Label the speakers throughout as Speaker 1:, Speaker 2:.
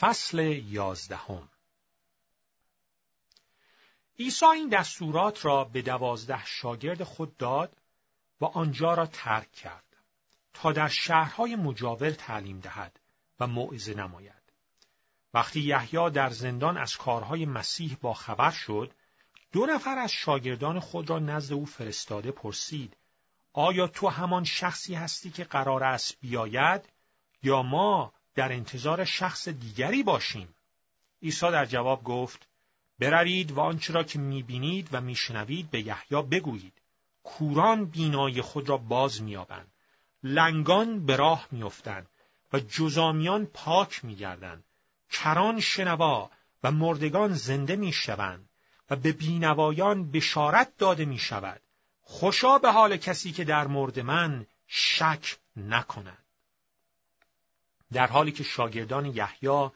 Speaker 1: فصل یازدهم عیسی این دستورات را به دوازده شاگرد خود داد و آنجا را ترک کرد تا در شهرهای مجاور تعلیم دهد و موعظه نماید. وقتی یحیی در زندان از کارهای مسیح با خبر شد، دو نفر از شاگردان خود را نزد او فرستاده پرسید: آیا تو همان شخصی هستی که قرار است بیاید یا ما در انتظار شخص دیگری باشیم؟ عیسی در جواب گفت: بروید و آنچه را که می‌بینید و میشنوید به یحیی بگویید. کوران بینایی خود را باز مییابند، لنگان به راه میافتند و جزامیان پاک میگردند، کران شنوا و مردگان زنده می‌شوند و به بینوایان بشارت داده می شود. خوشا به حال کسی که در مورد من شک نکند. در حالی که شاگردان یحیی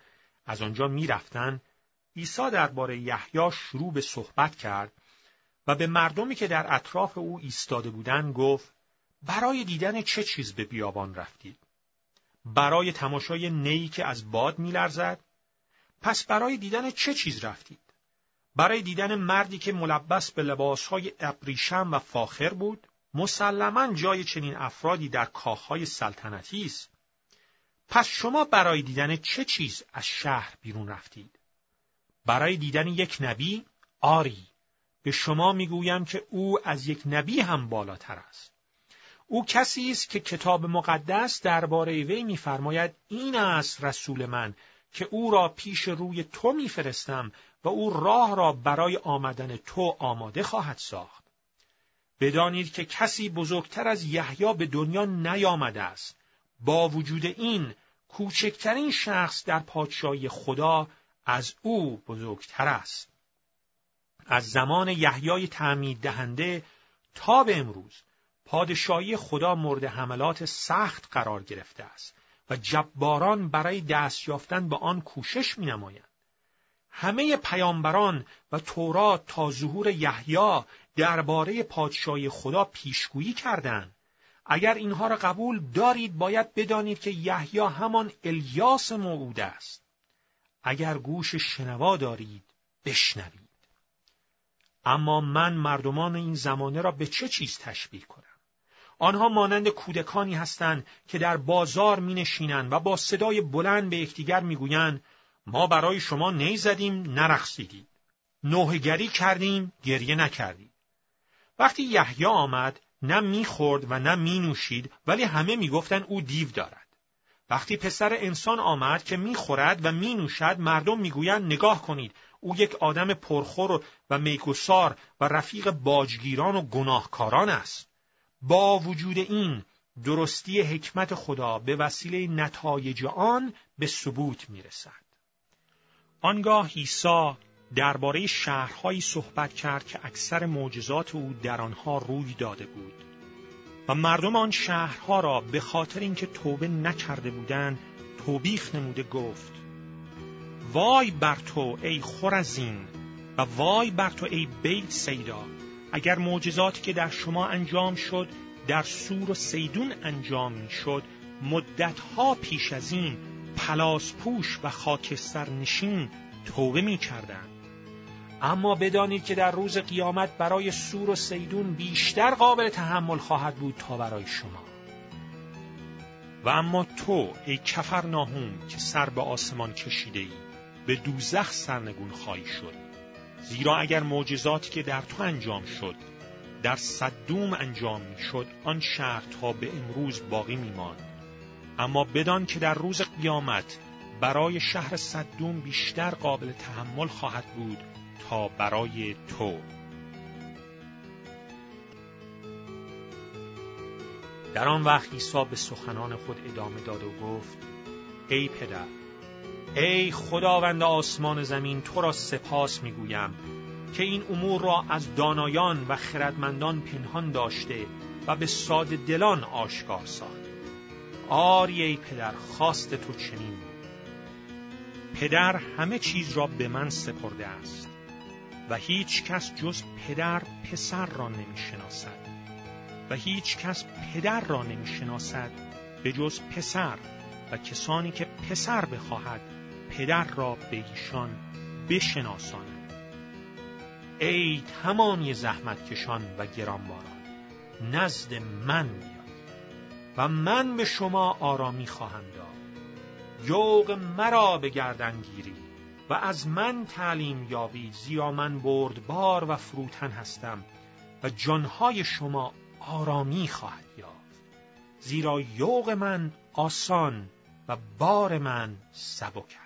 Speaker 1: از آنجا می‌رفتند عیسی درباره یحیی شروع به صحبت کرد و به مردمی که در اطراف او ایستاده بودند گفت برای دیدن چه چیز به بیابان رفتید؟ برای تماشای نیی که از باد میلرزد؟ پس برای دیدن چه چیز رفتید؟ برای دیدن مردی که ملبس به لباسهای ابریشم و فاخر بود؟ مسلما جای چنین افرادی در کاخهای سلطنتی است. پس شما برای دیدن چه چیز از شهر بیرون رفتید؟ برای دیدن یک نبی؟ آری. به شما می‌گویم که او از یک نبی هم بالاتر است. او کسی است که کتاب مقدس درباره وی میفرماید این است رسول من که او را پیش روی تو میفرستم و او راه را برای آمدن تو آماده خواهد ساخت. بدانید که کسی بزرگتر از یحیی به دنیا نیامده است. با وجود این کوچکترین شخص در پادشاهی خدا از او بزرگتر است. از زمان یحیای تعمید دهنده تا به امروز پادشاهی خدا مورد حملات سخت قرار گرفته است و جباران برای دست یافتن به آن کوشش می نمایند. همه پیامبران و تورات تا ظهور یحیی درباره پادشاهی خدا پیشگویی کردند. اگر اینها را قبول دارید باید بدانید که یحیی همان الیاس موعود است. اگر گوش شنوا دارید بشنوید. اما من مردمان این زمانه را به چه چیز تشبیه کنم؟ آنها مانند کودکانی هستند که در بازار می نشینند و با صدای بلند به یکدیگر می‌گویند ما برای شما نی زدیم نرخصیدید نوهگری کردیم گریه نکردید. وقتی یحیی آمد نه می‌خورد و نه می نوشید ولی همه می‌گفتند او دیو دارد. وقتی پسر انسان آمد که می‌خورد و مینوشد مردم می‌گویند نگاه کنید او یک آدم پرخور و میگسار و رفیق باجگیران و گناهکاران است. با وجود این درستی حکمت خدا به وسیله نتایج آن به ثبوت می‌رسد. آنگاه عیسی درباره شهرهایی صحبت کرد که اکثر معجزات او در آنها روی داده بود و مردم آن شهرها را به خاطر اینکه توبه نکرده بودند توبیخ نموده گفت وای بر تو ای خورزین و وای بر تو ای بیت سیدا اگر معجزاتی که در شما انجام شد در سور و سیدون انجام می شد مدتها پیش از این پلاس پوش و خاکستر نشین توبه می کردن. اما بدانید که در روز قیامت برای سور و سیدون بیشتر قابل تحمل خواهد بود تا برای شما و اما تو ای کفر ناهون که سر به آسمان کشیده ای به دوزخ سرنگون خواهی شد زیرا اگر معجزاتی که در تو انجام شد در صدوم انجام شد آن شهر تا به امروز باقی می ماند. اما بدان که در روز قیامت برای شهر صدوم بیشتر قابل تحمل خواهد بود تا برای تو. در آن وقت عیسی به سخنان خود ادامه داد و گفت ای پدر ای خداوند آسمان زمین تو را سپاس می‌گویم که این امور را از دانایان و خردمندان پنهان داشته و به ساده دلان آشکار ساخت. آری ای پدر خواست تو چنین. پدر همه چیز را به من سپرده است. و هیچ کس جز پدر پسر را نمی شناسد و هیچ کس پدر را نمی شناسد به جز پسر. و کسانی که پسر بخواهد پدر را به ایشان بشناسانند ای تمامی زحمتکشان و گرانباران نزد من بیایید و من به شما آرامی خواهم داد. یوق مرا به گردن گیری و از من تعلیم یابید زیرا من بردبار و فروتن هستم و جانهای شما آرامی خواهد یافت. زیرا یوق من آسان و بار من سبک